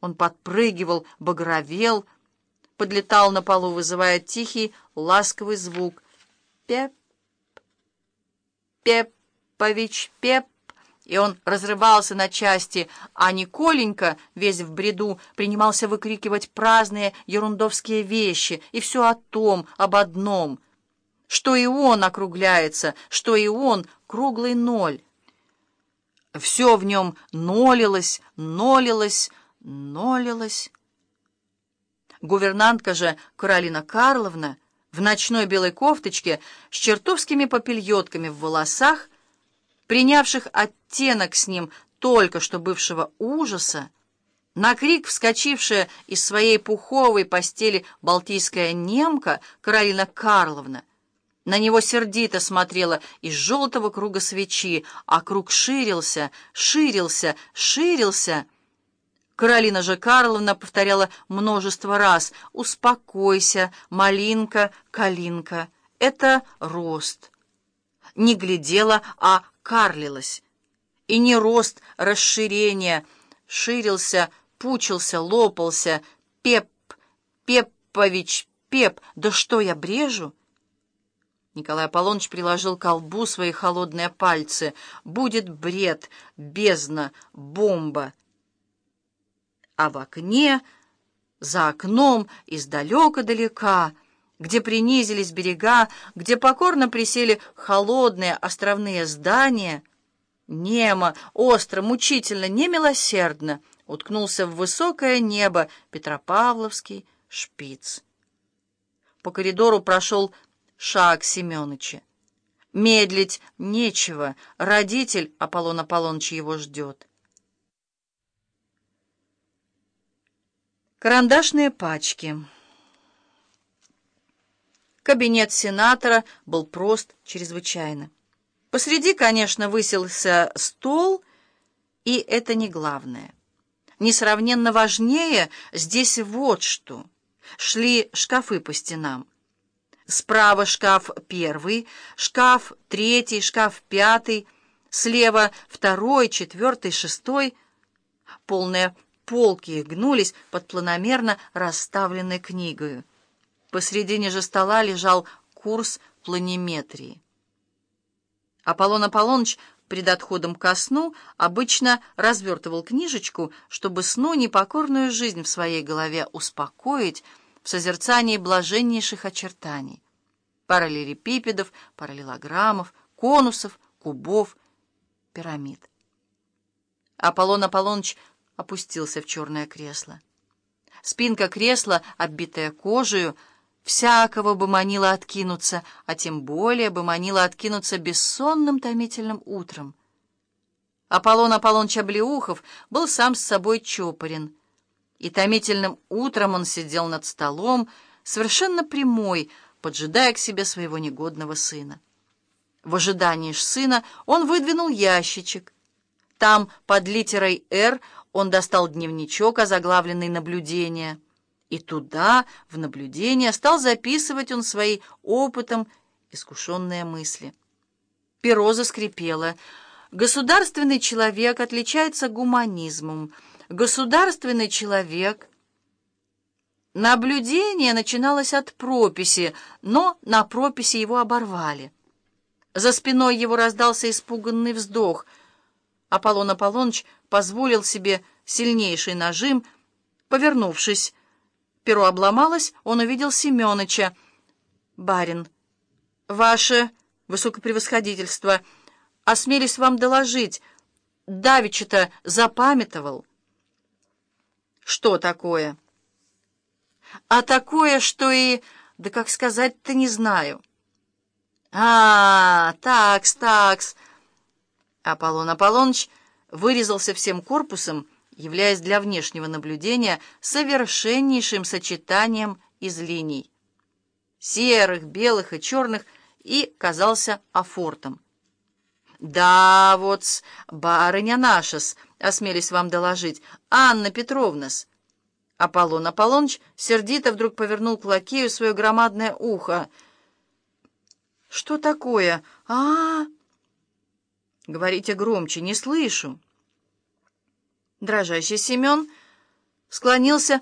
Он подпрыгивал, багровел, подлетал на полу, вызывая тихий, ласковый звук. «Пеп! Пеппович, Пеп!» И он разрывался на части, а Николенька, весь в бреду, принимался выкрикивать праздные ерундовские вещи, и все о том, об одном, что и он округляется, что и он круглый ноль. Все в нем нолилось, нолилось, нолилось. Гувернантка же Каролина Карловна в ночной белой кофточке с чертовскими попельотками в волосах, принявших оттенок с ним только что бывшего ужаса, на крик вскочившая из своей пуховой постели балтийская немка Каролина Карловна, на него сердито смотрела из желтого круга свечи, а круг ширился, ширился, ширился — Каролина же Карловна повторяла множество раз «Успокойся, малинка, калинка, это рост». Не глядела, а карлилась. И не рост, расширение, ширился, пучился, лопался, пеп, пеппович, пеп, да что я брежу? Николай Аполлоныч приложил к колбу свои холодные пальцы. «Будет бред, бездна, бомба!» А в окне, за окном, издалека-далека, где принизились берега, где покорно присели холодные островные здания, немо, остро, мучительно, немилосердно уткнулся в высокое небо Петропавловский шпиц. По коридору прошел шаг Семёныча. Медлить нечего, родитель Аполлон Аполлоныч его ждет. Карандашные пачки. Кабинет сенатора был прост чрезвычайно. Посреди, конечно, высился стол, и это не главное. Несравненно важнее здесь вот что. Шли шкафы по стенам. Справа шкаф первый, шкаф третий, шкаф пятый, слева второй, четвертый, шестой. Полная полки гнулись под планомерно расставленной книгой. Посредине же стола лежал курс планиметрии. Аполлон Аполлоныч пред отходом ко сну обычно развертывал книжечку, чтобы сну непокорную жизнь в своей голове успокоить в созерцании блаженнейших очертаний. Параллелепипедов, параллелограммов, конусов, кубов, пирамид. Аполлон Аполлоныч опустился в черное кресло. Спинка кресла, оббитая кожею, всякого бы манила откинуться, а тем более бы манила откинуться бессонным томительным утром. Аполлон Аполлон Чаблеухов был сам с собой чопорен, и томительным утром он сидел над столом, совершенно прямой, поджидая к себе своего негодного сына. В ожидании ж сына он выдвинул ящичек. Там под литерой «Р» Он достал дневничок, озаглавленный «Наблюдения», и туда, в наблюдения, стал записывать он свои опытом искушенные мысли. Перо заскрипело. Государственный человек отличается гуманизмом. Государственный человек... Наблюдение начиналось от прописи, но на прописи его оборвали. За спиной его раздался испуганный вздох — Аполлон Аполлоныч позволил себе сильнейший нажим. Повернувшись, перо обломалось, он увидел Семёныча. «Барин, ваше высокопревосходительство, осмелись вам доложить, давеча-то запамятовал». «Что такое?» «А такое, что и... да как сказать-то не знаю». «А, такс, такс». Аполлон Аполлоныч вырезался всем корпусом, являясь для внешнего наблюдения совершеннейшим сочетанием из линий. Серых, белых и черных, и казался афортом. «Да, вот, барыня наша-с, осмелись вам доложить, Анна Петровна-с». Аполлон Аполлоныч сердито вдруг повернул к лакею свое громадное ухо. «Что такое? А-а-а!» «Говорите громче, не слышу». Дрожащий Семен склонился